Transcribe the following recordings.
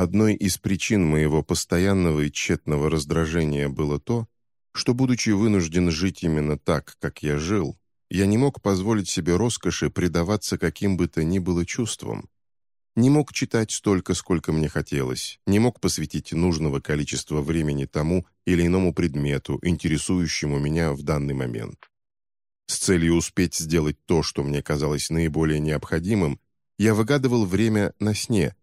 Одной из причин моего постоянного и тщетного раздражения было то, что, будучи вынужден жить именно так, как я жил, я не мог позволить себе роскоши предаваться каким бы то ни было чувствам. Не мог читать столько, сколько мне хотелось, не мог посвятить нужного количества времени тому или иному предмету, интересующему меня в данный момент. С целью успеть сделать то, что мне казалось наиболее необходимым, я выгадывал время на сне,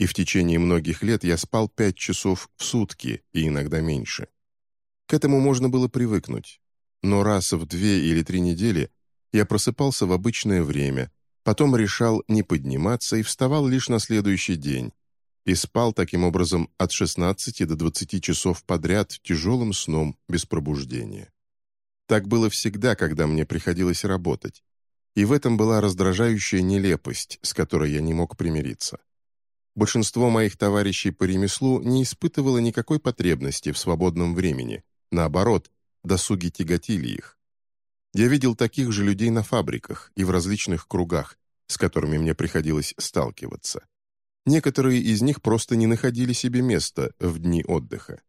и в течение многих лет я спал пять часов в сутки и иногда меньше. К этому можно было привыкнуть. Но раз в две или три недели я просыпался в обычное время, потом решал не подниматься и вставал лишь на следующий день, и спал таким образом от 16 до 20 часов подряд тяжелым сном без пробуждения. Так было всегда, когда мне приходилось работать, и в этом была раздражающая нелепость, с которой я не мог примириться. Большинство моих товарищей по ремеслу не испытывало никакой потребности в свободном времени. Наоборот, досуги тяготили их. Я видел таких же людей на фабриках и в различных кругах, с которыми мне приходилось сталкиваться. Некоторые из них просто не находили себе места в дни отдыха.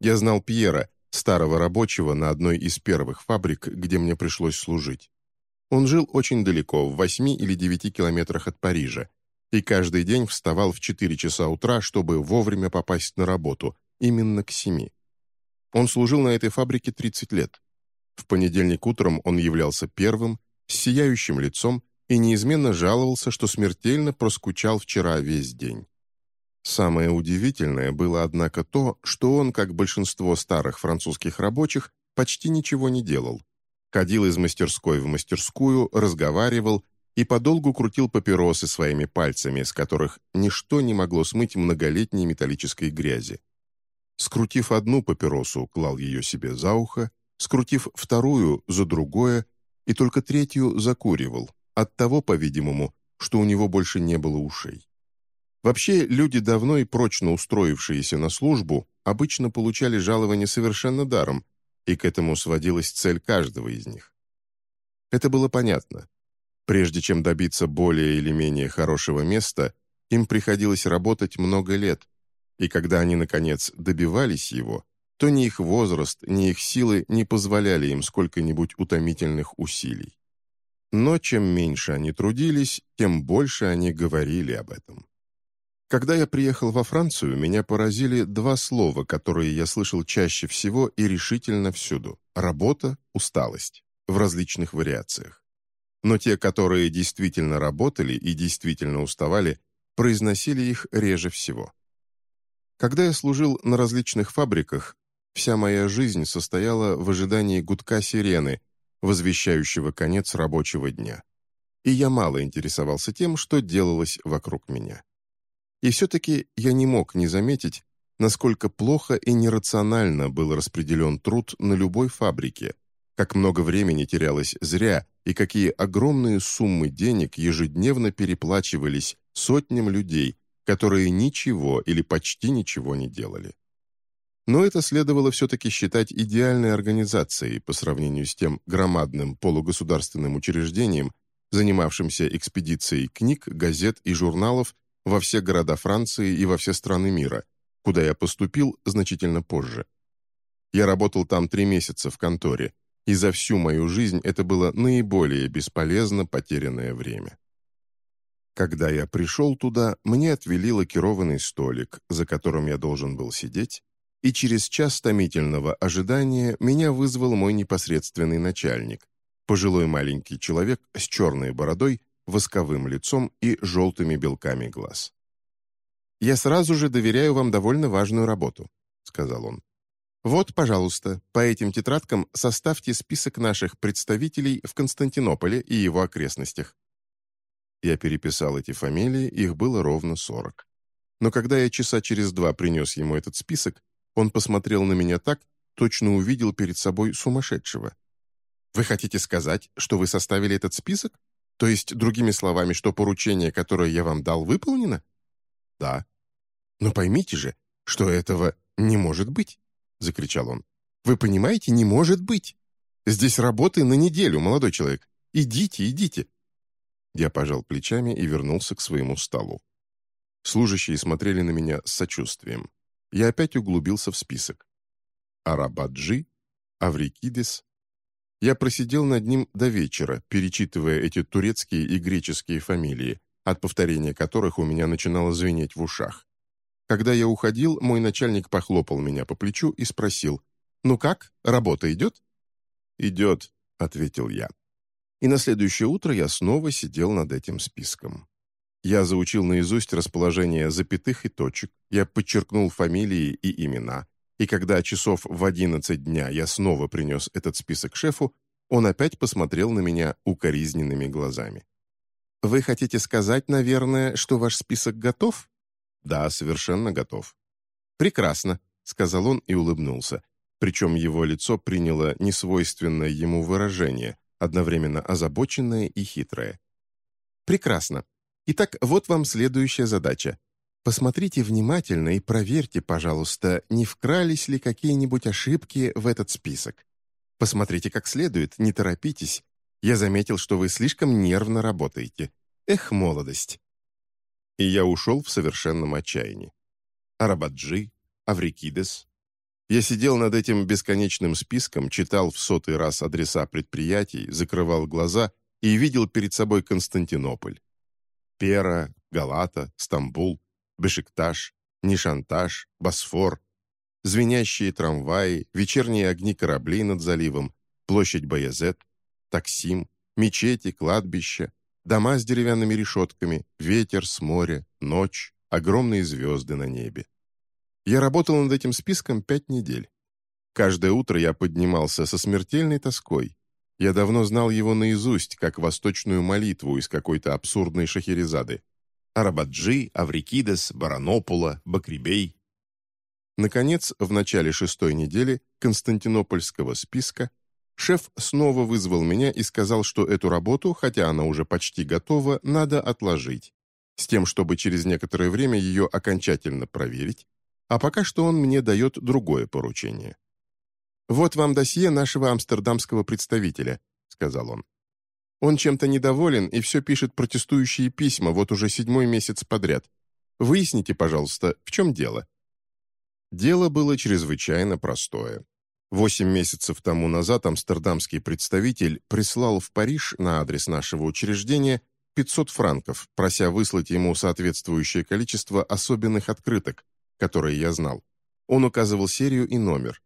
Я знал Пьера, старого рабочего на одной из первых фабрик, где мне пришлось служить. Он жил очень далеко, в восьми или девяти километрах от Парижа, и каждый день вставал в 4 часа утра, чтобы вовремя попасть на работу, именно к 7. Он служил на этой фабрике 30 лет. В понедельник утром он являлся первым, с сияющим лицом и неизменно жаловался, что смертельно проскучал вчера весь день. Самое удивительное было, однако, то, что он, как большинство старых французских рабочих, почти ничего не делал. Ходил из мастерской в мастерскую, разговаривал и подолгу крутил папиросы своими пальцами, с которых ничто не могло смыть многолетней металлической грязи. Скрутив одну папиросу, клал ее себе за ухо, скрутив вторую за другое и только третью закуривал, от того, по-видимому, что у него больше не было ушей. Вообще, люди, давно и прочно устроившиеся на службу, обычно получали жалование совершенно даром, и к этому сводилась цель каждого из них. Это было понятно. Прежде чем добиться более или менее хорошего места, им приходилось работать много лет, и когда они, наконец, добивались его, то ни их возраст, ни их силы не позволяли им сколько-нибудь утомительных усилий. Но чем меньше они трудились, тем больше они говорили об этом. Когда я приехал во Францию, меня поразили два слова, которые я слышал чаще всего и решительно всюду – работа, усталость, в различных вариациях но те, которые действительно работали и действительно уставали, произносили их реже всего. Когда я служил на различных фабриках, вся моя жизнь состояла в ожидании гудка сирены, возвещающего конец рабочего дня. И я мало интересовался тем, что делалось вокруг меня. И все-таки я не мог не заметить, насколько плохо и нерационально был распределен труд на любой фабрике, как много времени терялось зря и какие огромные суммы денег ежедневно переплачивались сотням людей, которые ничего или почти ничего не делали. Но это следовало все-таки считать идеальной организацией по сравнению с тем громадным полугосударственным учреждением, занимавшимся экспедицией книг, газет и журналов во все города Франции и во все страны мира, куда я поступил значительно позже. Я работал там три месяца в конторе, и за всю мою жизнь это было наиболее бесполезно потерянное время. Когда я пришел туда, мне отвели лакированный столик, за которым я должен был сидеть, и через час томительного ожидания меня вызвал мой непосредственный начальник, пожилой маленький человек с черной бородой, восковым лицом и желтыми белками глаз. «Я сразу же доверяю вам довольно важную работу», — сказал он. Вот, пожалуйста, по этим тетрадкам составьте список наших представителей в Константинополе и его окрестностях. Я переписал эти фамилии, их было ровно сорок. Но когда я часа через два принес ему этот список, он посмотрел на меня так, точно увидел перед собой сумасшедшего. «Вы хотите сказать, что вы составили этот список? То есть, другими словами, что поручение, которое я вам дал, выполнено?» «Да». «Но поймите же, что этого не может быть. — закричал он. «Вы понимаете, не может быть! Здесь работы на неделю, молодой человек. Идите, идите!» Я пожал плечами и вернулся к своему столу. Служащие смотрели на меня с сочувствием. Я опять углубился в список. Арабаджи, Аврикидис. Я просидел над ним до вечера, перечитывая эти турецкие и греческие фамилии, от повторения которых у меня начинало звенеть в ушах. Когда я уходил, мой начальник похлопал меня по плечу и спросил, «Ну как, работа идет?» «Идет», — ответил я. И на следующее утро я снова сидел над этим списком. Я заучил наизусть расположение запятых и точек, я подчеркнул фамилии и имена, и когда часов в одиннадцать дня я снова принес этот список шефу, он опять посмотрел на меня укоризненными глазами. «Вы хотите сказать, наверное, что ваш список готов?» «Да, совершенно готов». «Прекрасно», — сказал он и улыбнулся, причем его лицо приняло несвойственное ему выражение, одновременно озабоченное и хитрое. «Прекрасно. Итак, вот вам следующая задача. Посмотрите внимательно и проверьте, пожалуйста, не вкрались ли какие-нибудь ошибки в этот список. Посмотрите как следует, не торопитесь. Я заметил, что вы слишком нервно работаете. Эх, молодость!» И я ушел в совершенном отчаянии. Арабаджи, Аврикидес. Я сидел над этим бесконечным списком, читал в сотый раз адреса предприятий, закрывал глаза и видел перед собой Константинополь. Пера, Галата, Стамбул, Бешикташ, Нишанташ, Босфор, звенящие трамваи, вечерние огни кораблей над заливом, площадь Баязет, Таксим, мечети, кладбища, дома с деревянными решетками, ветер с моря, ночь, огромные звезды на небе. Я работал над этим списком пять недель. Каждое утро я поднимался со смертельной тоской. Я давно знал его наизусть, как восточную молитву из какой-то абсурдной шахерезады. Арабаджи, Аврикидес, Баранопула, Бакрибей. Наконец, в начале шестой недели Константинопольского списка шеф снова вызвал меня и сказал, что эту работу, хотя она уже почти готова, надо отложить, с тем, чтобы через некоторое время ее окончательно проверить, а пока что он мне дает другое поручение. «Вот вам досье нашего амстердамского представителя», — сказал он. Он чем-то недоволен и все пишет протестующие письма вот уже седьмой месяц подряд. Выясните, пожалуйста, в чем дело?» Дело было чрезвычайно простое. Восемь месяцев тому назад амстердамский представитель прислал в Париж на адрес нашего учреждения 500 франков, прося выслать ему соответствующее количество особенных открыток, которые я знал. Он указывал серию и номер.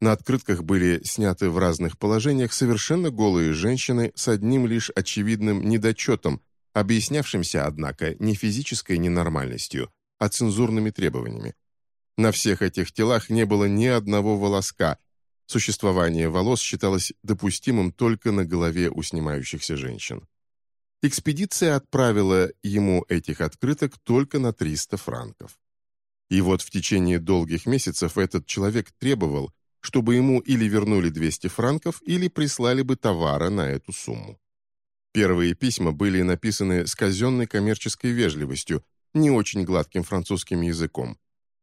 На открытках были сняты в разных положениях совершенно голые женщины с одним лишь очевидным недочетом, объяснявшимся, однако, не физической ненормальностью, а цензурными требованиями. На всех этих телах не было ни одного волоска. Существование волос считалось допустимым только на голове у снимающихся женщин. Экспедиция отправила ему этих открыток только на 300 франков. И вот в течение долгих месяцев этот человек требовал, чтобы ему или вернули 200 франков, или прислали бы товара на эту сумму. Первые письма были написаны с казенной коммерческой вежливостью, не очень гладким французским языком,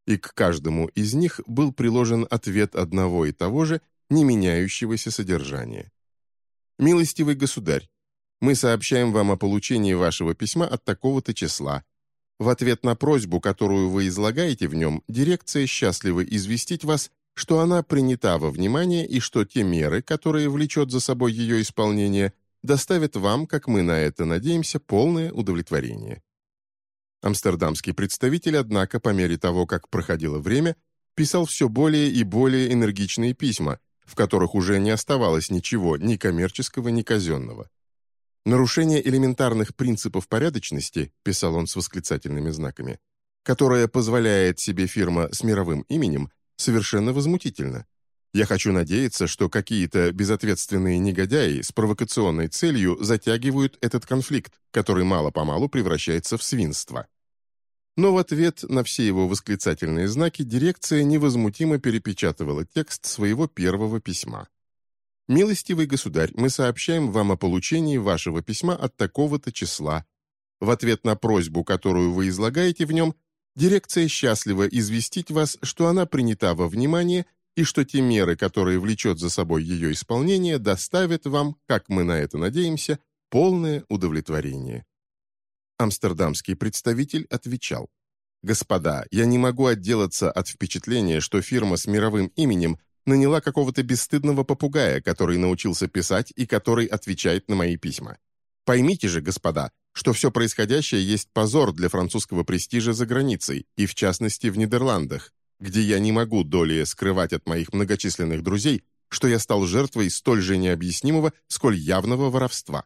и к каждому из них был приложен ответ одного и того же, не меняющегося содержания. «Милостивый государь, мы сообщаем вам о получении вашего письма от такого-то числа. В ответ на просьбу, которую вы излагаете в нем, дирекция счастлива известить вас что она принята во внимание и что те меры, которые влечет за собой ее исполнение, доставят вам, как мы на это надеемся, полное удовлетворение. Амстердамский представитель, однако, по мере того, как проходило время, писал все более и более энергичные письма, в которых уже не оставалось ничего ни коммерческого, ни казенного. «Нарушение элементарных принципов порядочности», писал он с восклицательными знаками, которое позволяет себе фирма с мировым именем – совершенно возмутительно. Я хочу надеяться, что какие-то безответственные негодяи с провокационной целью затягивают этот конфликт, который мало-помалу превращается в свинство. Но в ответ на все его восклицательные знаки дирекция невозмутимо перепечатывала текст своего первого письма. «Милостивый государь, мы сообщаем вам о получении вашего письма от такого-то числа. В ответ на просьбу, которую вы излагаете в нем, Дирекция счастлива известить вас, что она принята во внимание и что те меры, которые влечет за собой ее исполнение, доставят вам, как мы на это надеемся, полное удовлетворение. Амстердамский представитель отвечал. Господа, я не могу отделаться от впечатления, что фирма с мировым именем наняла какого-то бесстыдного попугая, который научился писать и который отвечает на мои письма. Поймите же, господа, что все происходящее есть позор для французского престижа за границей, и в частности в Нидерландах, где я не могу доли скрывать от моих многочисленных друзей, что я стал жертвой столь же необъяснимого, сколь явного воровства.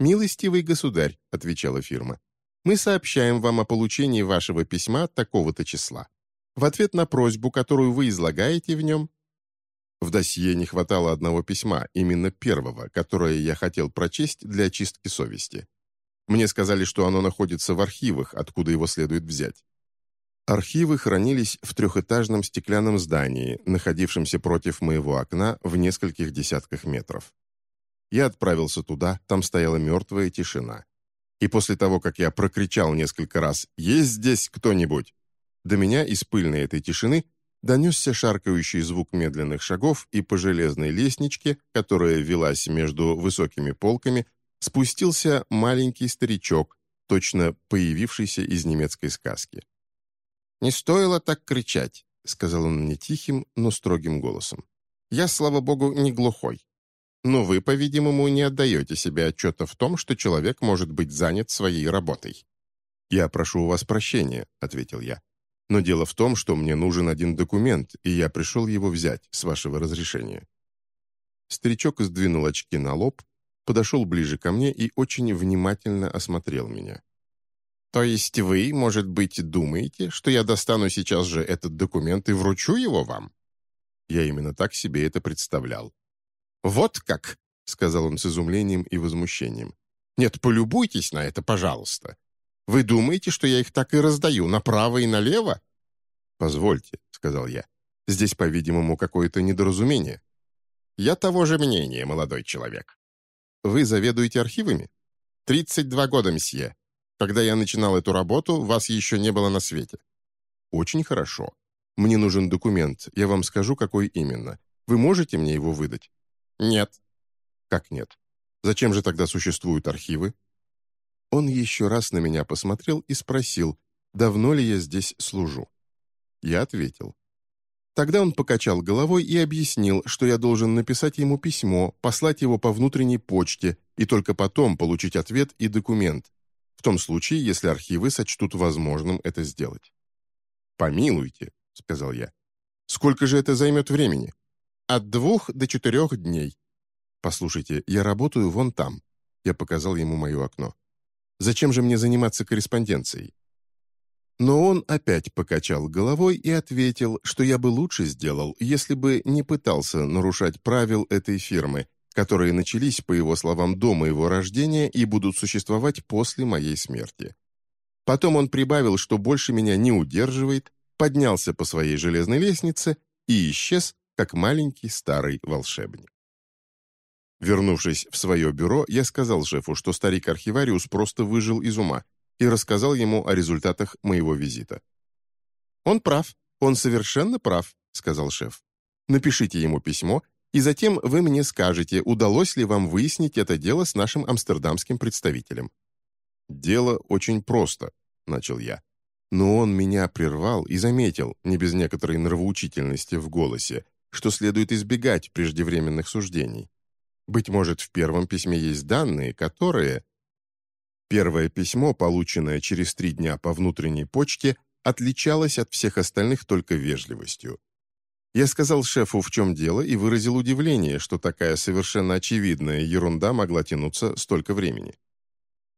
«Милостивый государь», — отвечала фирма, мы сообщаем вам о получении вашего письма такого-то числа. В ответ на просьбу, которую вы излагаете в нем, в досье не хватало одного письма, именно первого, которое я хотел прочесть для очистки совести. Мне сказали, что оно находится в архивах, откуда его следует взять. Архивы хранились в трехэтажном стеклянном здании, находившемся против моего окна в нескольких десятках метров. Я отправился туда, там стояла мертвая тишина. И после того, как я прокричал несколько раз «Есть здесь кто-нибудь?», до меня из пыльной этой тишины донесся шаркающий звук медленных шагов, и по железной лестничке, которая велась между высокими полками, спустился маленький старичок, точно появившийся из немецкой сказки. «Не стоило так кричать», — сказал он мне тихим, но строгим голосом. «Я, слава богу, не глухой. Но вы, по-видимому, не отдаете себе отчета в том, что человек может быть занят своей работой». «Я прошу у вас прощения», — ответил я. «Но дело в том, что мне нужен один документ, и я пришел его взять, с вашего разрешения». Старичок сдвинул очки на лоб, подошел ближе ко мне и очень внимательно осмотрел меня. «То есть вы, может быть, думаете, что я достану сейчас же этот документ и вручу его вам?» Я именно так себе это представлял. «Вот как!» — сказал он с изумлением и возмущением. «Нет, полюбуйтесь на это, пожалуйста. Вы думаете, что я их так и раздаю, направо и налево?» «Позвольте», — сказал я. «Здесь, по-видимому, какое-то недоразумение». «Я того же мнения, молодой человек». «Вы заведуете архивами?» «Тридцать два года, месье. Когда я начинал эту работу, вас еще не было на свете». «Очень хорошо. Мне нужен документ, я вам скажу, какой именно. Вы можете мне его выдать?» «Нет». «Как нет? Зачем же тогда существуют архивы?» Он еще раз на меня посмотрел и спросил, давно ли я здесь служу. Я ответил. Тогда он покачал головой и объяснил, что я должен написать ему письмо, послать его по внутренней почте и только потом получить ответ и документ, в том случае, если архивы сочтут возможным это сделать. «Помилуйте», — сказал я. «Сколько же это займет времени?» От двух до четырех дней. Послушайте, я работаю вон там. Я показал ему мое окно. Зачем же мне заниматься корреспонденцией? Но он опять покачал головой и ответил, что я бы лучше сделал, если бы не пытался нарушать правил этой фирмы, которые начались, по его словам, до моего рождения и будут существовать после моей смерти. Потом он прибавил, что больше меня не удерживает, поднялся по своей железной лестнице и исчез, как маленький старый волшебник. Вернувшись в свое бюро, я сказал шефу, что старик-архивариус просто выжил из ума, и рассказал ему о результатах моего визита. «Он прав, он совершенно прав», — сказал шеф. «Напишите ему письмо, и затем вы мне скажете, удалось ли вам выяснить это дело с нашим амстердамским представителем». «Дело очень просто», — начал я. Но он меня прервал и заметил, не без некоторой нравоучительности в голосе, что следует избегать преждевременных суждений. Быть может, в первом письме есть данные, которые... Первое письмо, полученное через три дня по внутренней почте, отличалось от всех остальных только вежливостью. Я сказал шефу, в чем дело, и выразил удивление, что такая совершенно очевидная ерунда могла тянуться столько времени.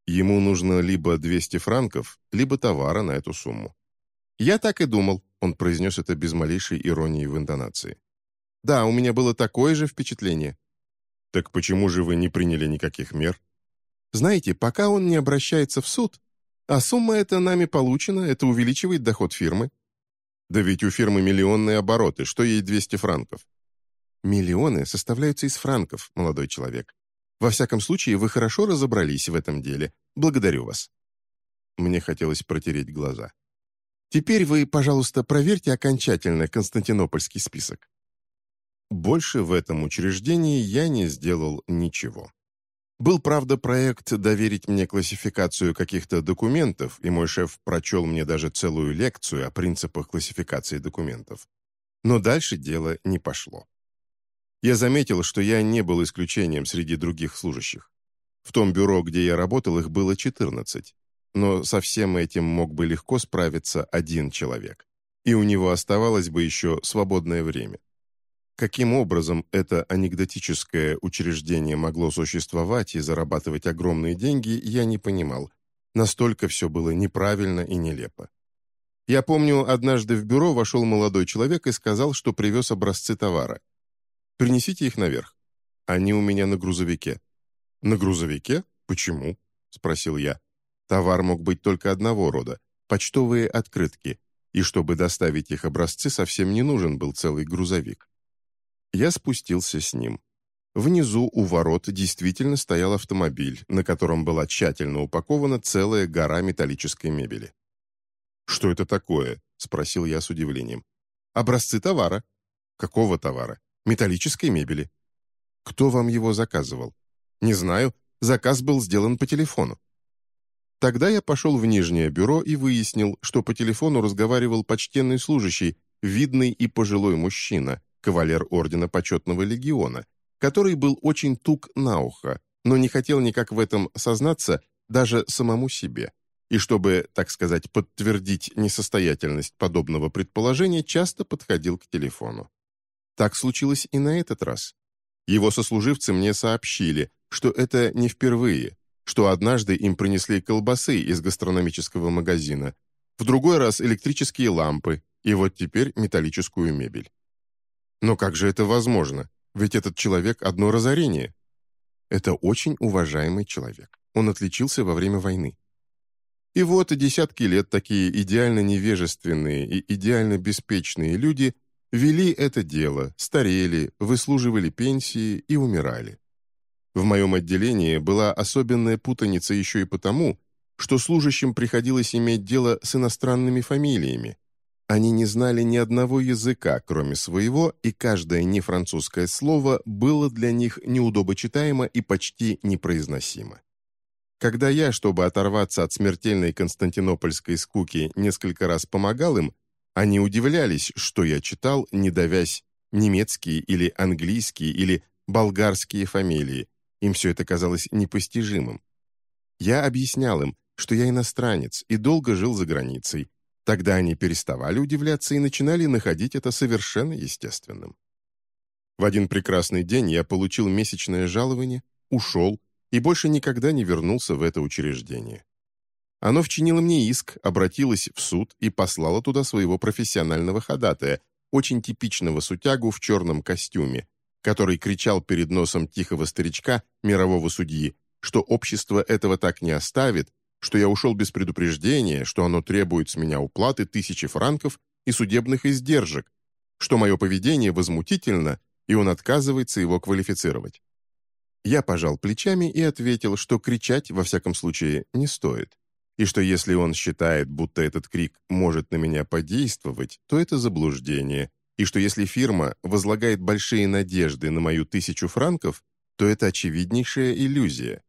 Ему нужно либо 200 франков, либо товара на эту сумму. «Я так и думал», — он произнес это без малейшей иронии в интонации. Да, у меня было такое же впечатление. Так почему же вы не приняли никаких мер? Знаете, пока он не обращается в суд, а сумма эта нами получена, это увеличивает доход фирмы. Да ведь у фирмы миллионные обороты, что ей 200 франков? Миллионы составляются из франков, молодой человек. Во всяком случае, вы хорошо разобрались в этом деле. Благодарю вас. Мне хотелось протереть глаза. Теперь вы, пожалуйста, проверьте окончательно Константинопольский список. Больше в этом учреждении я не сделал ничего. Был, правда, проект доверить мне классификацию каких-то документов, и мой шеф прочел мне даже целую лекцию о принципах классификации документов. Но дальше дело не пошло. Я заметил, что я не был исключением среди других служащих. В том бюро, где я работал, их было 14, но со всем этим мог бы легко справиться один человек. И у него оставалось бы еще свободное время. Каким образом это анекдотическое учреждение могло существовать и зарабатывать огромные деньги, я не понимал. Настолько все было неправильно и нелепо. Я помню, однажды в бюро вошел молодой человек и сказал, что привез образцы товара. «Принесите их наверх. Они у меня на грузовике». «На грузовике? Почему?» – спросил я. Товар мог быть только одного рода – почтовые открытки, и чтобы доставить их образцы, совсем не нужен был целый грузовик. Я спустился с ним. Внизу у ворот действительно стоял автомобиль, на котором была тщательно упакована целая гора металлической мебели. «Что это такое?» – спросил я с удивлением. «Образцы товара». «Какого товара?» «Металлической мебели». «Кто вам его заказывал?» «Не знаю. Заказ был сделан по телефону». Тогда я пошел в нижнее бюро и выяснил, что по телефону разговаривал почтенный служащий, видный и пожилой мужчина, кавалер Ордена Почетного Легиона, который был очень тук на ухо, но не хотел никак в этом сознаться даже самому себе. И чтобы, так сказать, подтвердить несостоятельность подобного предположения, часто подходил к телефону. Так случилось и на этот раз. Его сослуживцы мне сообщили, что это не впервые, что однажды им принесли колбасы из гастрономического магазина, в другой раз электрические лампы, и вот теперь металлическую мебель. Но как же это возможно? Ведь этот человек – одно разорение. Это очень уважаемый человек. Он отличился во время войны. И вот десятки лет такие идеально невежественные и идеально беспечные люди вели это дело, старели, выслуживали пенсии и умирали. В моем отделении была особенная путаница еще и потому, что служащим приходилось иметь дело с иностранными фамилиями, они не знали ни одного языка, кроме своего, и каждое нефранцузское слово было для них неудобочитаемо и почти непроизносимо. Когда я, чтобы оторваться от смертельной константинопольской скуки, несколько раз помогал им, они удивлялись, что я читал, не давясь немецкие или английские или болгарские фамилии. Им все это казалось непостижимым. Я объяснял им, что я иностранец и долго жил за границей, Тогда они переставали удивляться и начинали находить это совершенно естественным. В один прекрасный день я получил месячное жалование, ушел и больше никогда не вернулся в это учреждение. Оно вчинило мне иск, обратилось в суд и послало туда своего профессионального ходатая, очень типичного сутягу в черном костюме, который кричал перед носом тихого старичка, мирового судьи, что общество этого так не оставит, что я ушел без предупреждения, что оно требует с меня уплаты тысячи франков и судебных издержек, что мое поведение возмутительно, и он отказывается его квалифицировать. Я пожал плечами и ответил, что кричать, во всяком случае, не стоит, и что если он считает, будто этот крик может на меня подействовать, то это заблуждение, и что если фирма возлагает большие надежды на мою тысячу франков, то это очевиднейшая иллюзия.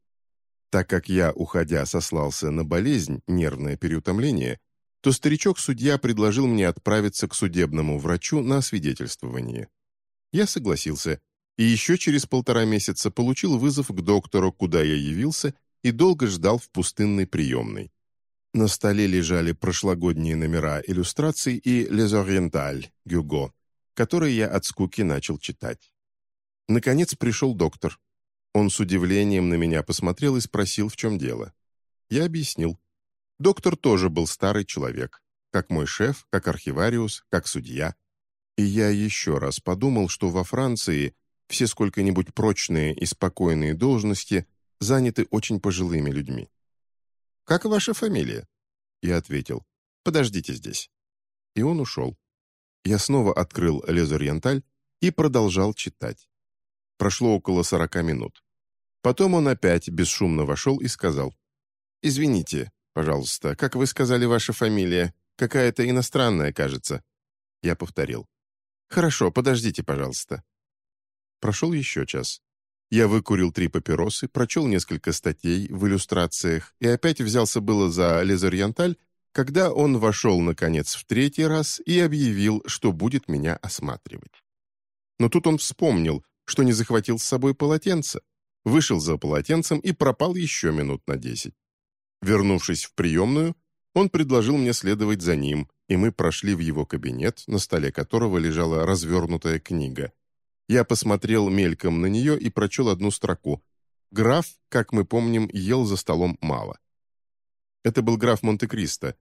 Так как я, уходя, сослался на болезнь, нервное переутомление, то старичок-судья предложил мне отправиться к судебному врачу на освидетельствование. Я согласился, и еще через полтора месяца получил вызов к доктору, куда я явился, и долго ждал в пустынной приемной. На столе лежали прошлогодние номера иллюстраций и «Les Orientales» Гюго, которые я от скуки начал читать. Наконец пришел доктор. Он с удивлением на меня посмотрел и спросил, в чем дело. Я объяснил. Доктор тоже был старый человек, как мой шеф, как архивариус, как судья. И я еще раз подумал, что во Франции все сколько-нибудь прочные и спокойные должности заняты очень пожилыми людьми. «Как ваша фамилия?» Я ответил. «Подождите здесь». И он ушел. Я снова открыл «Лезорьенталь» и продолжал читать. Прошло около сорока минут. Потом он опять бесшумно вошел и сказал. «Извините, пожалуйста, как вы сказали ваша фамилия? Какая-то иностранная, кажется». Я повторил. «Хорошо, подождите, пожалуйста». Прошел еще час. Я выкурил три папиросы, прочел несколько статей в иллюстрациях и опять взялся было за лезорьянталь, когда он вошел, наконец, в третий раз и объявил, что будет меня осматривать. Но тут он вспомнил, что не захватил с собой полотенце, вышел за полотенцем и пропал еще минут на десять. Вернувшись в приемную, он предложил мне следовать за ним, и мы прошли в его кабинет, на столе которого лежала развернутая книга. Я посмотрел мельком на нее и прочел одну строку. Граф, как мы помним, ел за столом мало. Это был граф Монте-Кристо,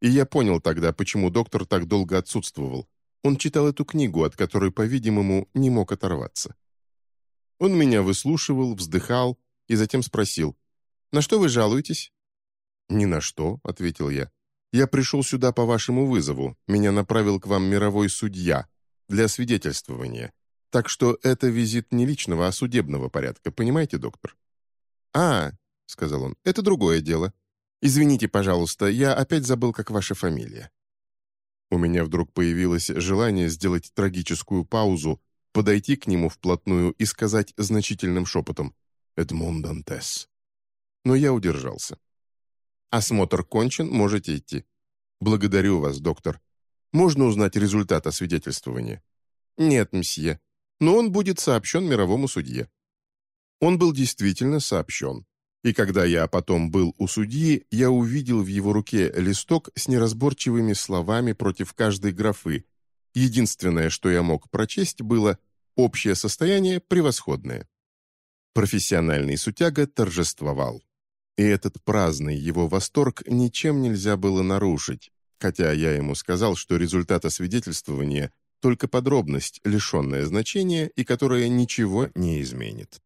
и я понял тогда, почему доктор так долго отсутствовал. Он читал эту книгу, от которой, по-видимому, не мог оторваться. Он меня выслушивал, вздыхал и затем спросил, «На что вы жалуетесь?» «Ни на что», — ответил я. «Я пришел сюда по вашему вызову. Меня направил к вам мировой судья для свидетельствования. Так что это визит не личного, а судебного порядка, понимаете, доктор?» «А, — сказал он, — это другое дело. Извините, пожалуйста, я опять забыл, как ваша фамилия». У меня вдруг появилось желание сделать трагическую паузу, подойти к нему вплотную и сказать значительным шепотом «Эдмон Дантес». Но я удержался. Осмотр кончен, можете идти. Благодарю вас, доктор. Можно узнать результат освидетельствования? Нет, мсье. Но он будет сообщен мировому судье. Он был действительно сообщен. И когда я потом был у судьи, я увидел в его руке листок с неразборчивыми словами против каждой графы. Единственное, что я мог прочесть, было «общее состояние превосходное». Профессиональный сутяга торжествовал. И этот праздный его восторг ничем нельзя было нарушить, хотя я ему сказал, что результат освидетельствования – только подробность, лишенная значения и которая ничего не изменит.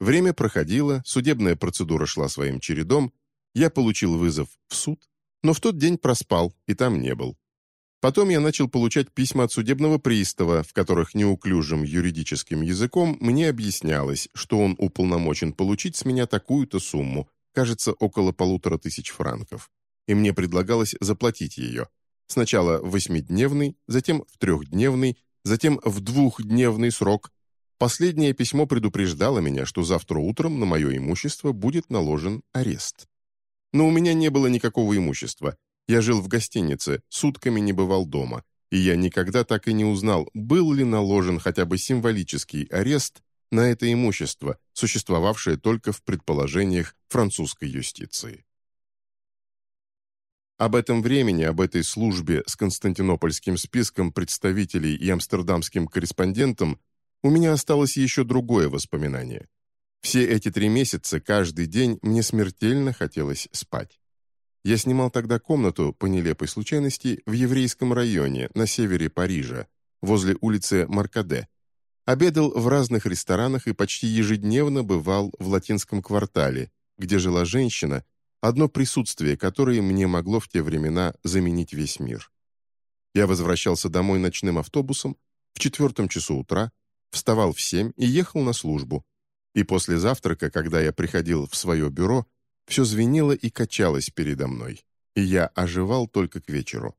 Время проходило, судебная процедура шла своим чередом, я получил вызов в суд, но в тот день проспал и там не был. Потом я начал получать письма от судебного пристава, в которых неуклюжим юридическим языком мне объяснялось, что он уполномочен получить с меня такую-то сумму, кажется, около полутора тысяч франков, и мне предлагалось заплатить ее. Сначала в восьмидневный, затем в трехдневный, затем в двухдневный срок. Последнее письмо предупреждало меня, что завтра утром на мое имущество будет наложен арест. Но у меня не было никакого имущества. Я жил в гостинице, сутками не бывал дома, и я никогда так и не узнал, был ли наложен хотя бы символический арест на это имущество, существовавшее только в предположениях французской юстиции. Об этом времени, об этой службе с константинопольским списком представителей и амстердамским корреспондентом у меня осталось еще другое воспоминание. Все эти три месяца каждый день мне смертельно хотелось спать. Я снимал тогда комнату, по нелепой случайности, в еврейском районе на севере Парижа, возле улицы Маркаде, Обедал в разных ресторанах и почти ежедневно бывал в латинском квартале, где жила женщина, одно присутствие которой мне могло в те времена заменить весь мир. Я возвращался домой ночным автобусом в четвертом часу утра, вставал в семь и ехал на службу. И после завтрака, когда я приходил в свое бюро, все звенело и качалось передо мной, и я оживал только к вечеру.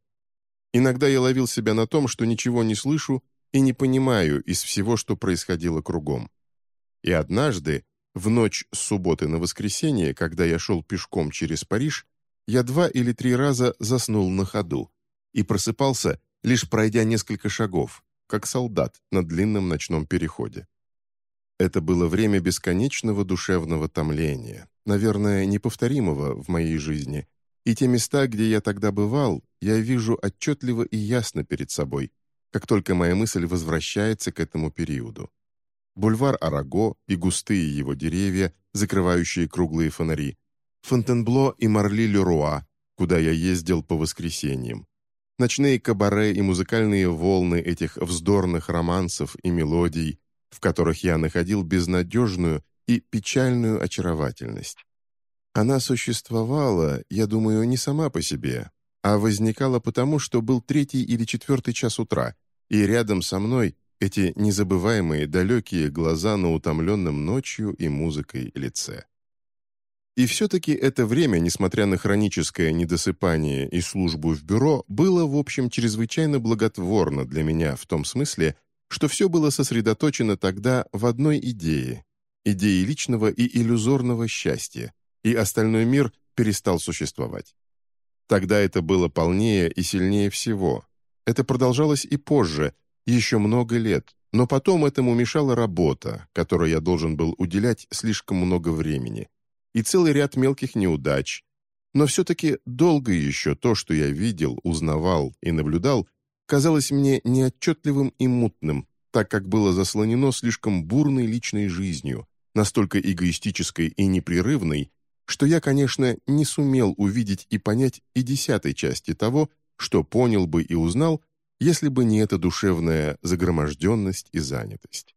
Иногда я ловил себя на том, что ничего не слышу и не понимаю из всего, что происходило кругом. И однажды, в ночь с субботы на воскресенье, когда я шел пешком через Париж, я два или три раза заснул на ходу и просыпался, лишь пройдя несколько шагов, как солдат на длинном ночном переходе. Это было время бесконечного душевного томления, наверное, неповторимого в моей жизни, и те места, где я тогда бывал, я вижу отчетливо и ясно перед собой – как только моя мысль возвращается к этому периоду. Бульвар Араго и густые его деревья, закрывающие круглые фонари, Фонтенбло и Марли-Леруа, куда я ездил по воскресеньям, ночные кабаре и музыкальные волны этих вздорных романсов и мелодий, в которых я находил безнадежную и печальную очаровательность. Она существовала, я думаю, не сама по себе, а возникала потому, что был третий или четвертый час утра, и рядом со мной эти незабываемые далекие глаза на утомленном ночью и музыкой лице. И все-таки это время, несмотря на хроническое недосыпание и службу в бюро, было, в общем, чрезвычайно благотворно для меня в том смысле, что все было сосредоточено тогда в одной идее идеи личного и иллюзорного счастья, и остальной мир перестал существовать. Тогда это было полнее и сильнее всего. Это продолжалось и позже, еще много лет, но потом этому мешала работа, которой я должен был уделять слишком много времени, и целый ряд мелких неудач. Но все-таки долго еще то, что я видел, узнавал и наблюдал, казалось мне неотчетливым и мутным, так как было заслонено слишком бурной личной жизнью, настолько эгоистической и непрерывной, что я, конечно, не сумел увидеть и понять и десятой части того, что понял бы и узнал, если бы не эта душевная загроможденность и занятость.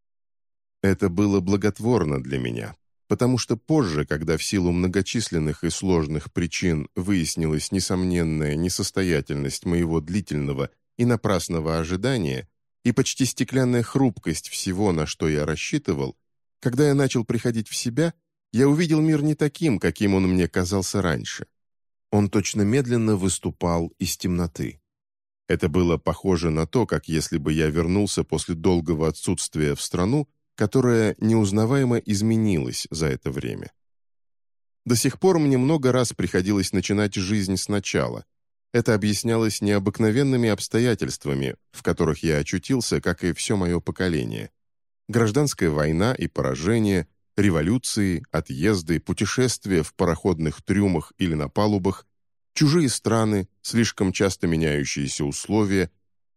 Это было благотворно для меня, потому что позже, когда в силу многочисленных и сложных причин выяснилась несомненная несостоятельность моего длительного и напрасного ожидания и почти стеклянная хрупкость всего, на что я рассчитывал, когда я начал приходить в себя, я увидел мир не таким, каким он мне казался раньше. Он точно медленно выступал из темноты. Это было похоже на то, как если бы я вернулся после долгого отсутствия в страну, которая неузнаваемо изменилась за это время. До сих пор мне много раз приходилось начинать жизнь сначала. Это объяснялось необыкновенными обстоятельствами, в которых я очутился, как и все мое поколение. Гражданская война и поражение, революции, отъезды, путешествия в пароходных трюмах или на палубах, чужие страны, слишком часто меняющиеся условия,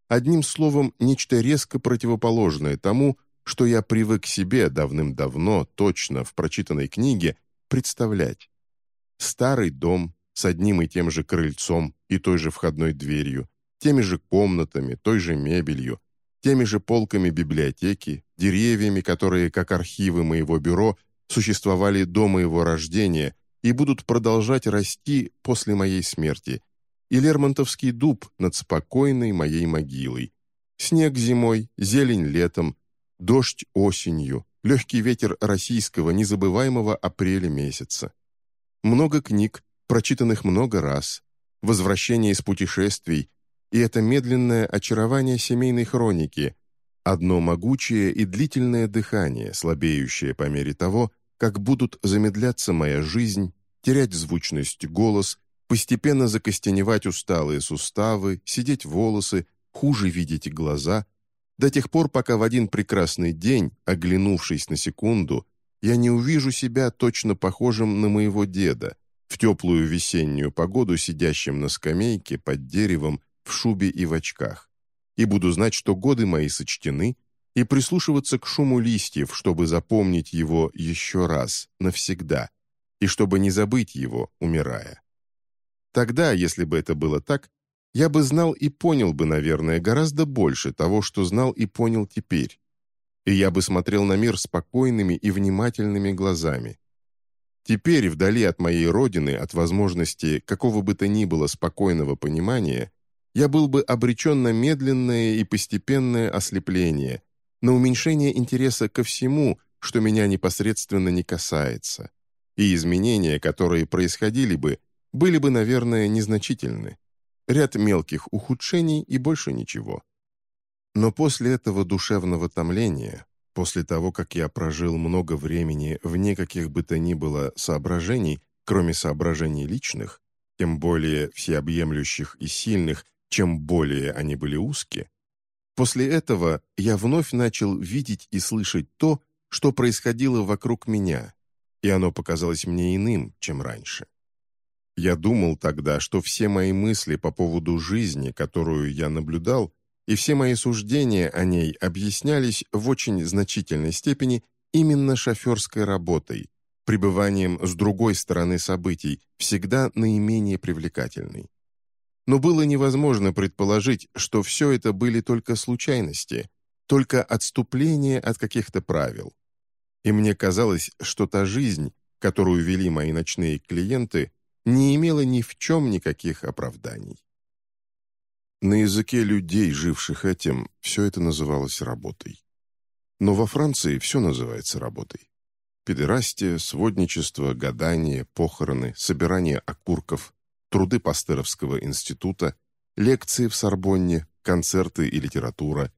одним словом, нечто резко противоположное тому, что я привык себе давным-давно, точно, в прочитанной книге, представлять. Старый дом с одним и тем же крыльцом и той же входной дверью, теми же комнатами, той же мебелью, теми же полками библиотеки, деревьями, которые, как архивы моего бюро, существовали до моего рождения и будут продолжать расти после моей смерти, и Лермонтовский дуб над спокойной моей могилой. Снег зимой, зелень летом, дождь осенью, легкий ветер российского незабываемого апреля месяца. Много книг, прочитанных много раз, возвращение из путешествий и это медленное очарование семейной хроники, одно могучее и длительное дыхание, слабеющее по мере того, как будут замедляться моя жизнь, терять звучность голос, постепенно закостеневать усталые суставы, сидеть волосы, хуже видеть глаза, до тех пор, пока в один прекрасный день, оглянувшись на секунду, я не увижу себя точно похожим на моего деда, в теплую весеннюю погоду сидящим на скамейке под деревом в шубе и в очках, и буду знать, что годы мои сочтены, и прислушиваться к шуму листьев, чтобы запомнить его еще раз, навсегда, и чтобы не забыть его, умирая. Тогда, если бы это было так, я бы знал и понял бы, наверное, гораздо больше того, что знал и понял теперь. И я бы смотрел на мир спокойными и внимательными глазами. Теперь, вдали от моей родины, от возможности какого бы то ни было спокойного понимания, я был бы обречен на медленное и постепенное ослепление, на уменьшение интереса ко всему, что меня непосредственно не касается. И изменения, которые происходили бы, были бы, наверное, незначительны. Ряд мелких ухудшений и больше ничего. Но после этого душевного томления, после того, как я прожил много времени вне каких бы то ни было соображений, кроме соображений личных, тем более всеобъемлющих и сильных, чем более они были узкие, После этого я вновь начал видеть и слышать то, что происходило вокруг меня, и оно показалось мне иным, чем раньше. Я думал тогда, что все мои мысли по поводу жизни, которую я наблюдал, и все мои суждения о ней объяснялись в очень значительной степени именно шоферской работой, пребыванием с другой стороны событий, всегда наименее привлекательной но было невозможно предположить, что все это были только случайности, только отступления от каких-то правил. И мне казалось, что та жизнь, которую вели мои ночные клиенты, не имела ни в чем никаких оправданий. На языке людей, живших этим, все это называлось работой. Но во Франции все называется работой. Педерастия, сводничество, гадание, похороны, собирание окурков, труды Пастеровского института, лекции в Сорбонне, концерты и литература,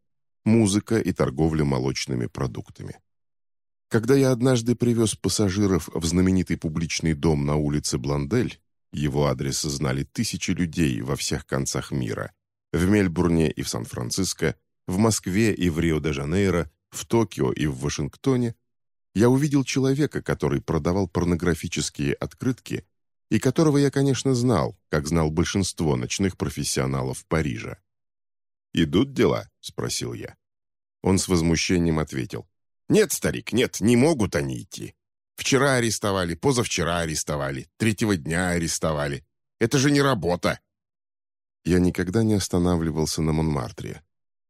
музыка и торговля молочными продуктами. Когда я однажды привез пассажиров в знаменитый публичный дом на улице Бландель, его адрес знали тысячи людей во всех концах мира, в Мельбурне и в Сан-Франциско, в Москве и в Рио-де-Жанейро, в Токио и в Вашингтоне, я увидел человека, который продавал порнографические открытки и которого я, конечно, знал, как знал большинство ночных профессионалов Парижа. «Идут дела?» — спросил я. Он с возмущением ответил. «Нет, старик, нет, не могут они идти. Вчера арестовали, позавчера арестовали, третьего дня арестовали. Это же не работа!» Я никогда не останавливался на Монмартре.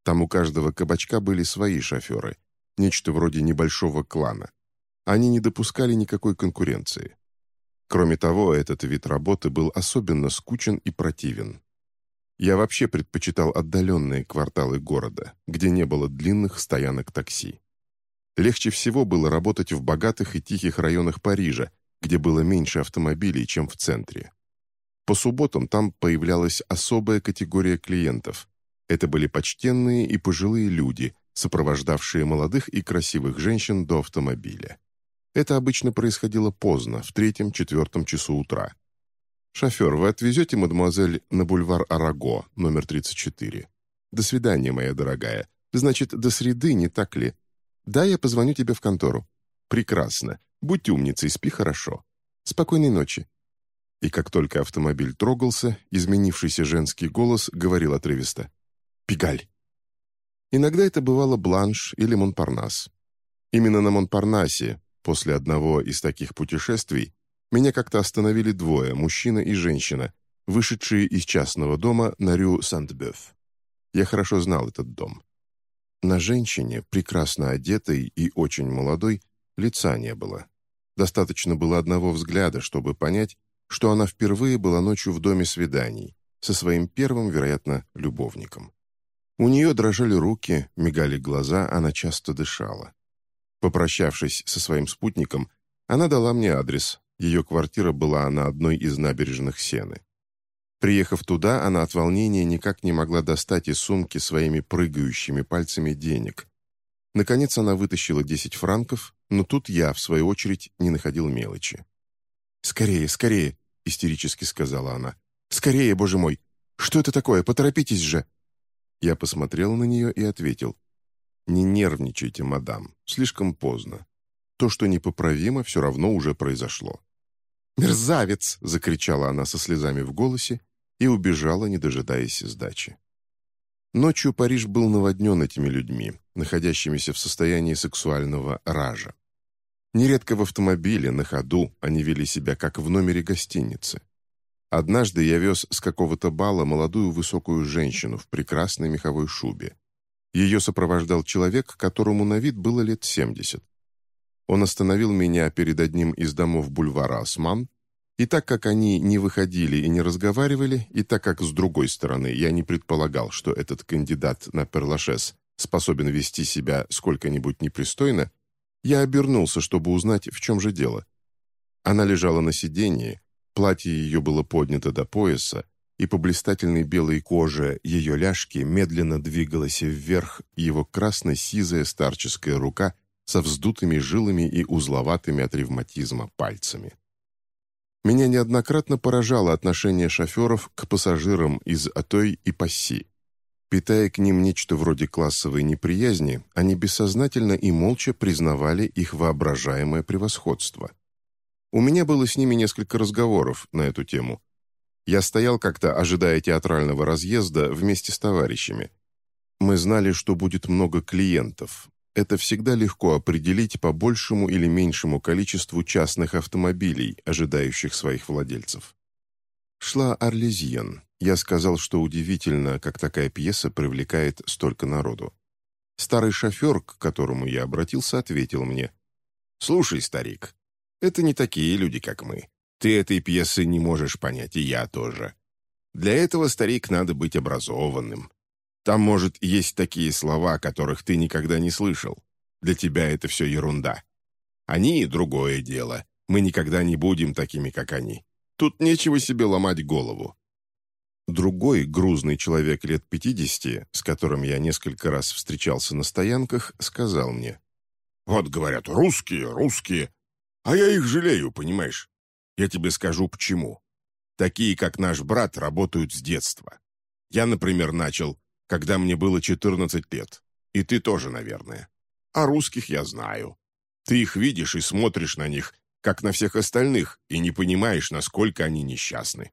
Там у каждого кабачка были свои шоферы, нечто вроде небольшого клана. Они не допускали никакой конкуренции. Кроме того, этот вид работы был особенно скучен и противен. Я вообще предпочитал отдаленные кварталы города, где не было длинных стоянок такси. Легче всего было работать в богатых и тихих районах Парижа, где было меньше автомобилей, чем в центре. По субботам там появлялась особая категория клиентов. Это были почтенные и пожилые люди, сопровождавшие молодых и красивых женщин до автомобиля. Это обычно происходило поздно, в третьем-четвертом часу утра. «Шофер, вы отвезете мадемуазель на бульвар Араго, номер 34?» «До свидания, моя дорогая. Значит, до среды, не так ли?» «Да, я позвоню тебе в контору». «Прекрасно. Будь умницей, спи хорошо. Спокойной ночи». И как только автомобиль трогался, изменившийся женский голос говорил отрывисто. «Пигаль». Иногда это бывало Бланш или Монпарнас. Именно на Монпарнасе, после одного из таких путешествий, меня как-то остановили двое, мужчина и женщина, вышедшие из частного дома на Рю Сент-Бёв. Я хорошо знал этот дом. На женщине, прекрасно одетой и очень молодой, лица не было. Достаточно было одного взгляда, чтобы понять, что она впервые была ночью в доме свиданий со своим первым, вероятно, любовником. У нее дрожали руки, мигали глаза, она часто дышала. Попрощавшись со своим спутником, она дала мне адрес. Ее квартира была на одной из набережных Сены. Приехав туда, она от волнения никак не могла достать из сумки своими прыгающими пальцами денег. Наконец она вытащила 10 франков, но тут я, в свою очередь, не находил мелочи. «Скорее, скорее!» — истерически сказала она. «Скорее, боже мой! Что это такое? Поторопитесь же!» Я посмотрел на нее и ответил. «Не нервничайте, мадам. Слишком поздно. То, что непоправимо, все равно уже произошло». «Мерзавец!» — закричала она со слезами в голосе и убежала, не дожидаясь сдачи. Ночью Париж был наводнен этими людьми, находящимися в состоянии сексуального ража. Нередко в автомобиле, на ходу, они вели себя как в номере гостиницы. Однажды я вез с какого-то бала молодую высокую женщину в прекрасной меховой шубе. Ее сопровождал человек, которому на вид было лет 70. Он остановил меня перед одним из домов бульвара Осман, и так как они не выходили и не разговаривали, и так как, с другой стороны, я не предполагал, что этот кандидат на перлашес способен вести себя сколько-нибудь непристойно, я обернулся, чтобы узнать, в чем же дело. Она лежала на сиденье, платье ее было поднято до пояса, и по блистательной белой коже ее ляжки медленно двигалась вверх его красно-сизая старческая рука со вздутыми жилами и узловатыми от ревматизма пальцами. Меня неоднократно поражало отношение шоферов к пассажирам из Атой и Пасси. Питая к ним нечто вроде классовой неприязни, они бессознательно и молча признавали их воображаемое превосходство. У меня было с ними несколько разговоров на эту тему. Я стоял как-то, ожидая театрального разъезда, вместе с товарищами. Мы знали, что будет много клиентов, это всегда легко определить по большему или меньшему количеству частных автомобилей, ожидающих своих владельцев. Шла Арлезиен. Я сказал, что удивительно, как такая пьеса привлекает столько народу. Старый шофер, к которому я обратился, ответил мне. «Слушай, старик, это не такие люди, как мы. Ты этой пьесы не можешь понять, и я тоже. Для этого, старик, надо быть образованным. Там, может, есть такие слова, которых ты никогда не слышал. Для тебя это все ерунда. Они — другое дело. Мы никогда не будем такими, как они. Тут нечего себе ломать голову». Другой грузный человек лет 50, с которым я несколько раз встречался на стоянках, сказал мне, Вот говорят, русские, русские. А я их жалею, понимаешь? Я тебе скажу, почему. Такие, как наш брат, работают с детства. Я, например, начал, когда мне было 14 лет. И ты тоже, наверное. А русских я знаю. Ты их видишь и смотришь на них, как на всех остальных, и не понимаешь, насколько они несчастны.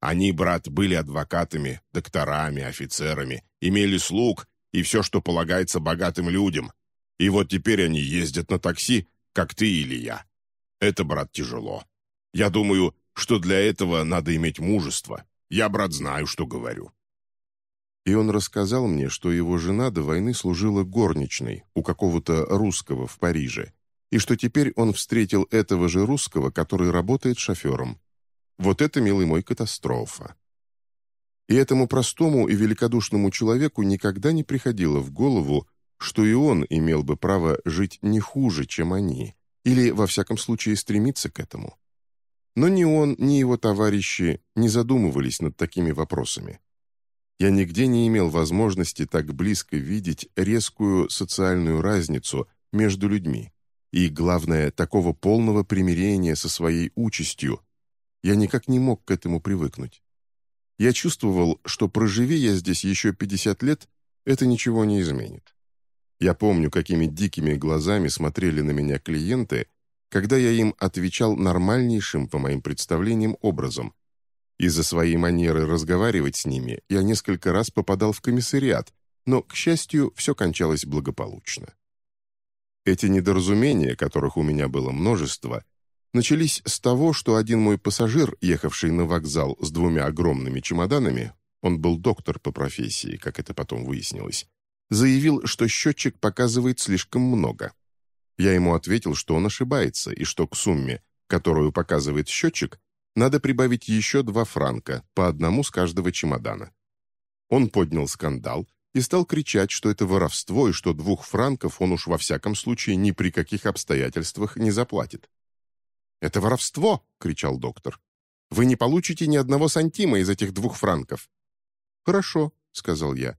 Они, брат, были адвокатами, докторами, офицерами, имели слуг и все, что полагается богатым людям. И вот теперь они ездят на такси, как ты или я. Это, брат, тяжело. Я думаю, что для этого надо иметь мужество. Я, брат, знаю, что говорю». И он рассказал мне, что его жена до войны служила горничной у какого-то русского в Париже, и что теперь он встретил этого же русского, который работает шофером. Вот это, милый мой, катастрофа. И этому простому и великодушному человеку никогда не приходило в голову, что и он имел бы право жить не хуже, чем они, или, во всяком случае, стремиться к этому. Но ни он, ни его товарищи не задумывались над такими вопросами. Я нигде не имел возможности так близко видеть резкую социальную разницу между людьми и, главное, такого полного примирения со своей участью. Я никак не мог к этому привыкнуть. Я чувствовал, что проживи я здесь еще 50 лет, это ничего не изменит. Я помню, какими дикими глазами смотрели на меня клиенты, когда я им отвечал нормальнейшим, по моим представлениям, образом. Из-за своей манеры разговаривать с ними я несколько раз попадал в комиссариат, но, к счастью, все кончалось благополучно. Эти недоразумения, которых у меня было множество, начались с того, что один мой пассажир, ехавший на вокзал с двумя огромными чемоданами, он был доктор по профессии, как это потом выяснилось, заявил, что счетчик показывает слишком много. Я ему ответил, что он ошибается, и что к сумме, которую показывает счетчик, надо прибавить еще два франка, по одному с каждого чемодана. Он поднял скандал и стал кричать, что это воровство и что двух франков он уж во всяком случае ни при каких обстоятельствах не заплатит. «Это воровство!» — кричал доктор. «Вы не получите ни одного сантима из этих двух франков». «Хорошо», — сказал я.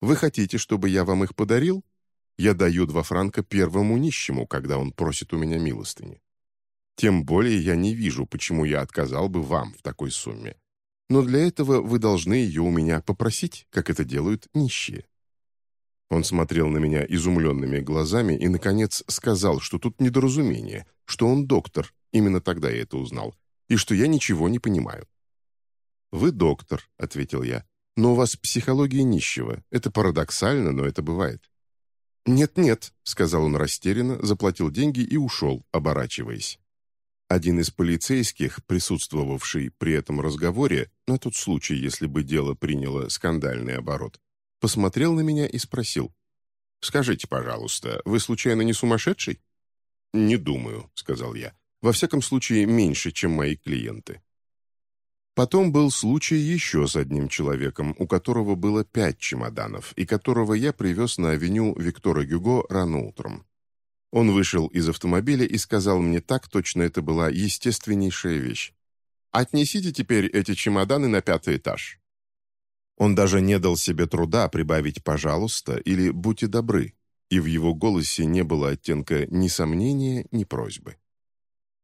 «Вы хотите, чтобы я вам их подарил? Я даю два франка первому нищему, когда он просит у меня милостыни. Тем более я не вижу, почему я отказал бы вам в такой сумме. Но для этого вы должны ее у меня попросить, как это делают нищие». Он смотрел на меня изумленными глазами и, наконец, сказал, что тут недоразумение, что он доктор, именно тогда я это узнал, и что я ничего не понимаю. «Вы доктор», — ответил я, — «но у вас психология нищего. Это парадоксально, но это бывает. «Нет-нет», — сказал он растерянно, заплатил деньги и ушел, оборачиваясь. Один из полицейских, присутствовавший при этом разговоре, на тот случай, если бы дело приняло скандальный оборот, посмотрел на меня и спросил. «Скажите, пожалуйста, вы случайно не сумасшедший?» «Не думаю», — сказал я. «Во всяком случае, меньше, чем мои клиенты». Потом был случай еще с одним человеком, у которого было пять чемоданов, и которого я привез на авеню Виктора Гюго рано утром. Он вышел из автомобиля и сказал мне так, точно это была естественнейшая вещь. «Отнесите теперь эти чемоданы на пятый этаж». Он даже не дал себе труда прибавить «пожалуйста» или «будьте добры», и в его голосе не было оттенка ни сомнения, ни просьбы.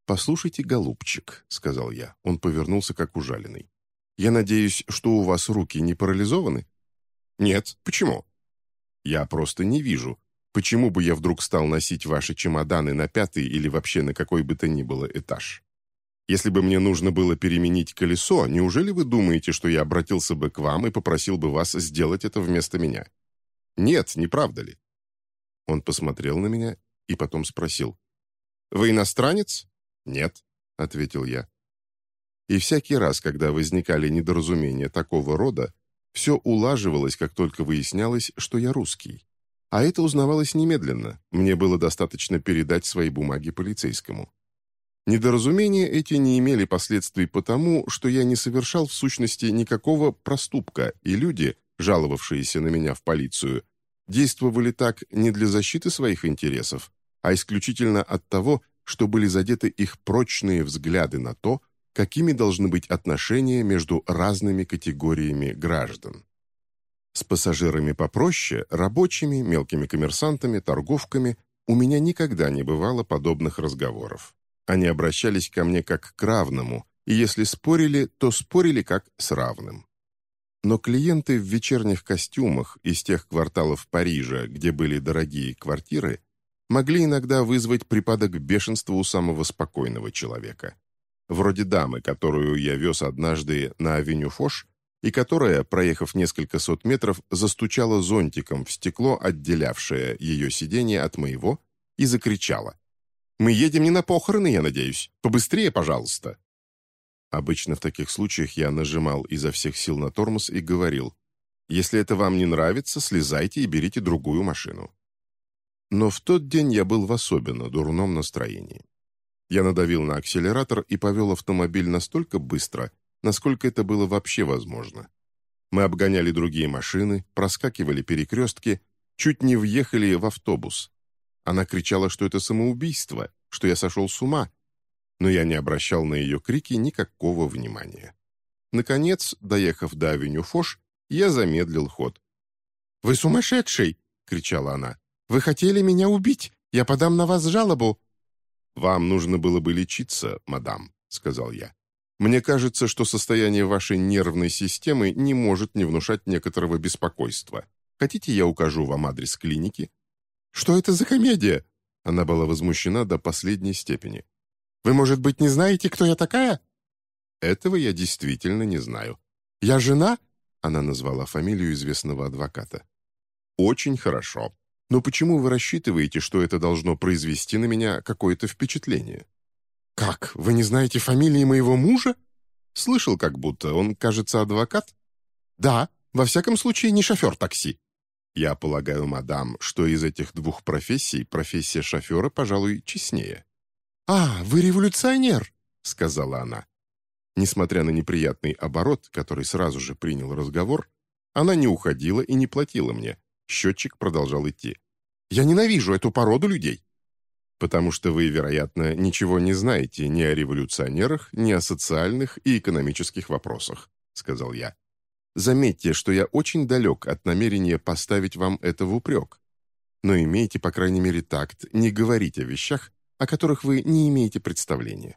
«Послушайте, голубчик», — сказал я. Он повернулся, как ужаленный. «Я надеюсь, что у вас руки не парализованы?» «Нет. Почему?» «Я просто не вижу. Почему бы я вдруг стал носить ваши чемоданы на пятый или вообще на какой бы то ни было этаж? Если бы мне нужно было переменить колесо, неужели вы думаете, что я обратился бы к вам и попросил бы вас сделать это вместо меня? Нет, не правда ли?» Он посмотрел на меня и потом спросил. «Вы иностранец?» «Нет», — ответил я. И всякий раз, когда возникали недоразумения такого рода, все улаживалось, как только выяснялось, что я русский. А это узнавалось немедленно, мне было достаточно передать свои бумаги полицейскому. Недоразумения эти не имели последствий потому, что я не совершал в сущности никакого проступка, и люди, жаловавшиеся на меня в полицию, действовали так не для защиты своих интересов, а исключительно от того, что были задеты их прочные взгляды на то, какими должны быть отношения между разными категориями граждан. С пассажирами попроще, рабочими, мелкими коммерсантами, торговками, У меня никогда не бывало подобных разговоров. Они обращались ко мне как к равному, и если спорили, то спорили как с равным. Но клиенты в вечерних костюмах из тех кварталов Парижа, где были дорогие квартиры, могли иногда вызвать припадок бешенства у самого спокойного человека. Вроде дамы, которую я вез однажды на авеню Фош, и которая, проехав несколько сот метров, застучала зонтиком в стекло, отделявшее ее сиденье от моего, и закричала. «Мы едем не на похороны, я надеюсь. Побыстрее, пожалуйста!» Обычно в таких случаях я нажимал изо всех сил на тормоз и говорил, «Если это вам не нравится, слезайте и берите другую машину». Но в тот день я был в особенно дурном настроении. Я надавил на акселератор и повел автомобиль настолько быстро, насколько это было вообще возможно. Мы обгоняли другие машины, проскакивали перекрестки, чуть не въехали в автобус. Она кричала, что это самоубийство, что я сошел с ума, но я не обращал на ее крики никакого внимания. Наконец, доехав до авеню Фош, я замедлил ход. «Вы сумасшедший!» — кричала она. «Вы хотели меня убить! Я подам на вас жалобу!» «Вам нужно было бы лечиться, мадам», — сказал я. «Мне кажется, что состояние вашей нервной системы не может не внушать некоторого беспокойства. Хотите, я укажу вам адрес клиники?» «Что это за комедия?» Она была возмущена до последней степени. Вы, может быть, не знаете, кто я такая?» «Этого я действительно не знаю. Я жена?» Она назвала фамилию известного адвоката. «Очень хорошо. Но почему вы рассчитываете, что это должно произвести на меня какое-то впечатление?» «Как? Вы не знаете фамилии моего мужа?» «Слышал, как будто. Он, кажется, адвокат?» «Да. Во всяком случае, не шофер такси». «Я полагаю, мадам, что из этих двух профессий профессия шофера, пожалуй, честнее». «А, вы революционер!» — сказала она. Несмотря на неприятный оборот, который сразу же принял разговор, она не уходила и не платила мне. Счетчик продолжал идти. «Я ненавижу эту породу людей!» «Потому что вы, вероятно, ничего не знаете ни о революционерах, ни о социальных и экономических вопросах», — сказал я. «Заметьте, что я очень далек от намерения поставить вам это в упрек. Но имейте, по крайней мере, такт не говорить о вещах, о которых вы не имеете представления».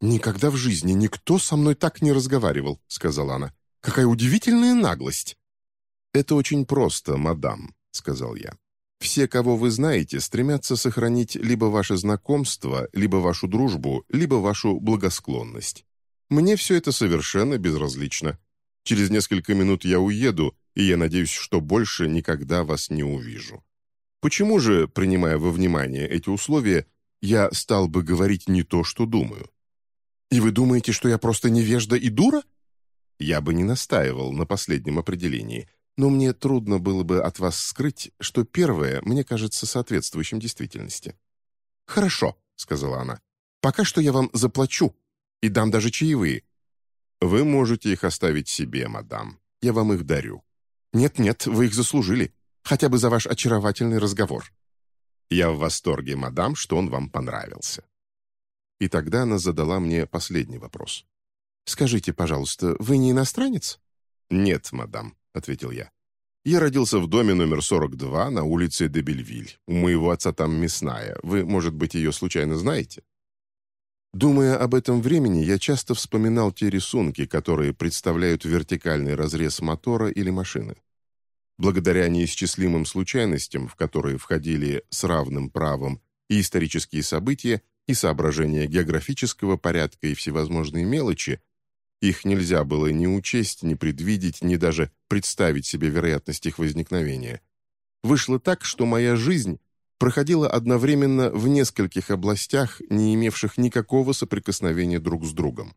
«Никогда в жизни никто со мной так не разговаривал», — сказала она. «Какая удивительная наглость!» «Это очень просто, мадам», — сказал я. «Все, кого вы знаете, стремятся сохранить либо ваше знакомство, либо вашу дружбу, либо вашу благосклонность. Мне все это совершенно безразлично. Через несколько минут я уеду, и я надеюсь, что больше никогда вас не увижу. Почему же, принимая во внимание эти условия, я стал бы говорить не то, что думаю. И вы думаете, что я просто невежда и дура? Я бы не настаивал на последнем определении, но мне трудно было бы от вас скрыть, что первое мне кажется соответствующим действительности. «Хорошо», — сказала она, — «пока что я вам заплачу и дам даже чаевые». «Вы можете их оставить себе, мадам. Я вам их дарю». «Нет-нет, вы их заслужили. Хотя бы за ваш очаровательный разговор». Я в восторге, мадам, что он вам понравился». И тогда она задала мне последний вопрос. «Скажите, пожалуйста, вы не иностранец?» «Нет, мадам», — ответил я. «Я родился в доме номер 42 на улице де Бельвиль. У моего отца там мясная. Вы, может быть, ее случайно знаете?» Думая об этом времени, я часто вспоминал те рисунки, которые представляют вертикальный разрез мотора или машины. Благодаря неисчислимым случайностям, в которые входили с равным правом и исторические события, и соображения географического порядка и всевозможные мелочи, их нельзя было ни учесть, ни предвидеть, ни даже представить себе вероятность их возникновения. Вышло так, что моя жизнь проходила одновременно в нескольких областях, не имевших никакого соприкосновения друг с другом.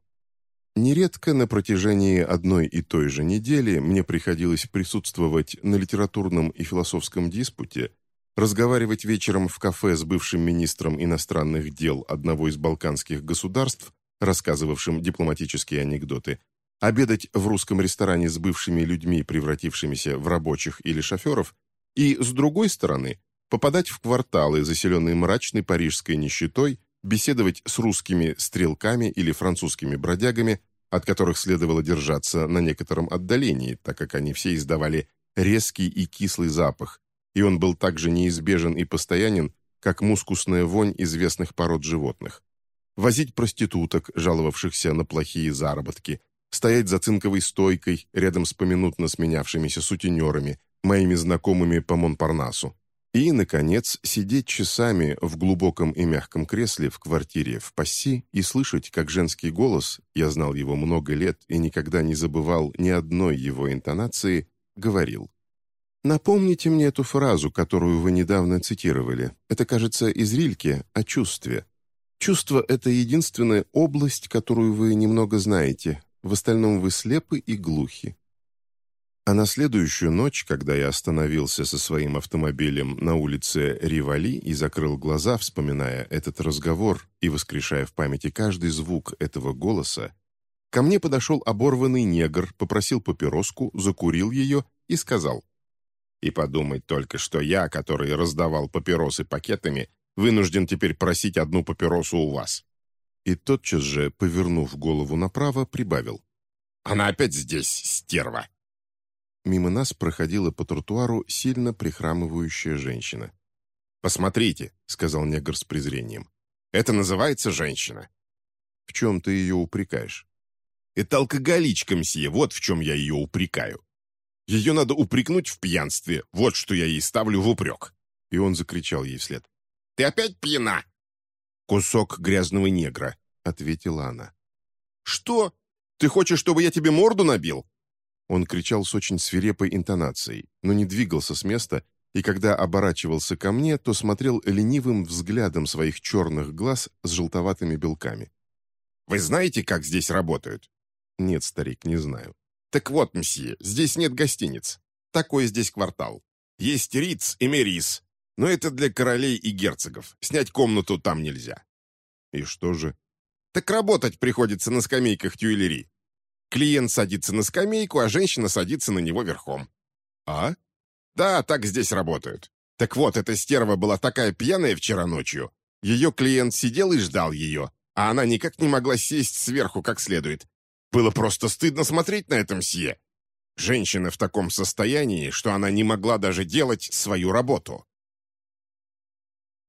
Нередко на протяжении одной и той же недели мне приходилось присутствовать на литературном и философском диспуте, разговаривать вечером в кафе с бывшим министром иностранных дел одного из балканских государств, рассказывавшим дипломатические анекдоты, обедать в русском ресторане с бывшими людьми, превратившимися в рабочих или шоферов, и, с другой стороны, попадать в кварталы, заселенные мрачной парижской нищетой, беседовать с русскими стрелками или французскими бродягами, от которых следовало держаться на некотором отдалении, так как они все издавали резкий и кислый запах, и он был также неизбежен и постоянен, как мускусная вонь известных пород животных. Возить проституток, жаловавшихся на плохие заработки, стоять за цинковой стойкой рядом с поминутно сменявшимися сутенерами, моими знакомыми по Монпарнасу. И, наконец, сидеть часами в глубоком и мягком кресле в квартире в Пасси и слышать, как женский голос, я знал его много лет и никогда не забывал ни одной его интонации, говорил. «Напомните мне эту фразу, которую вы недавно цитировали. Это, кажется, из Рильке, о чувстве. Чувство — это единственная область, которую вы немного знаете. В остальном вы слепы и глухи. А на следующую ночь, когда я остановился со своим автомобилем на улице Ривали и закрыл глаза, вспоминая этот разговор и воскрешая в памяти каждый звук этого голоса, ко мне подошел оборванный негр, попросил папироску, закурил ее и сказал, «И подумать только, что я, который раздавал папиросы пакетами, вынужден теперь просить одну папиросу у вас». И тотчас же, повернув голову направо, прибавил, «Она опять здесь, стерва!» Мимо нас проходила по тротуару сильно прихрамывающая женщина. «Посмотрите», — сказал негр с презрением. «Это называется женщина». «В чем ты ее упрекаешь?» «Это алкоголичка, мсье, вот в чем я ее упрекаю. Ее надо упрекнуть в пьянстве, вот что я ей ставлю в упрек». И он закричал ей вслед. «Ты опять пьяна?» «Кусок грязного негра», — ответила она. «Что? Ты хочешь, чтобы я тебе морду набил?» Он кричал с очень свирепой интонацией, но не двигался с места, и когда оборачивался ко мне, то смотрел ленивым взглядом своих черных глаз с желтоватыми белками. «Вы знаете, как здесь работают?» «Нет, старик, не знаю». «Так вот, мсье, здесь нет гостиниц. Такой здесь квартал. Есть Риц и Мерис, но это для королей и герцогов. Снять комнату там нельзя». «И что же?» «Так работать приходится на скамейках тюэлери. Клиент садится на скамейку, а женщина садится на него верхом. А? Да, так здесь работают. Так вот, эта стерва была такая пьяная вчера ночью. Ее клиент сидел и ждал ее, а она никак не могла сесть сверху как следует. Было просто стыдно смотреть на это мсье. Женщина в таком состоянии, что она не могла даже делать свою работу.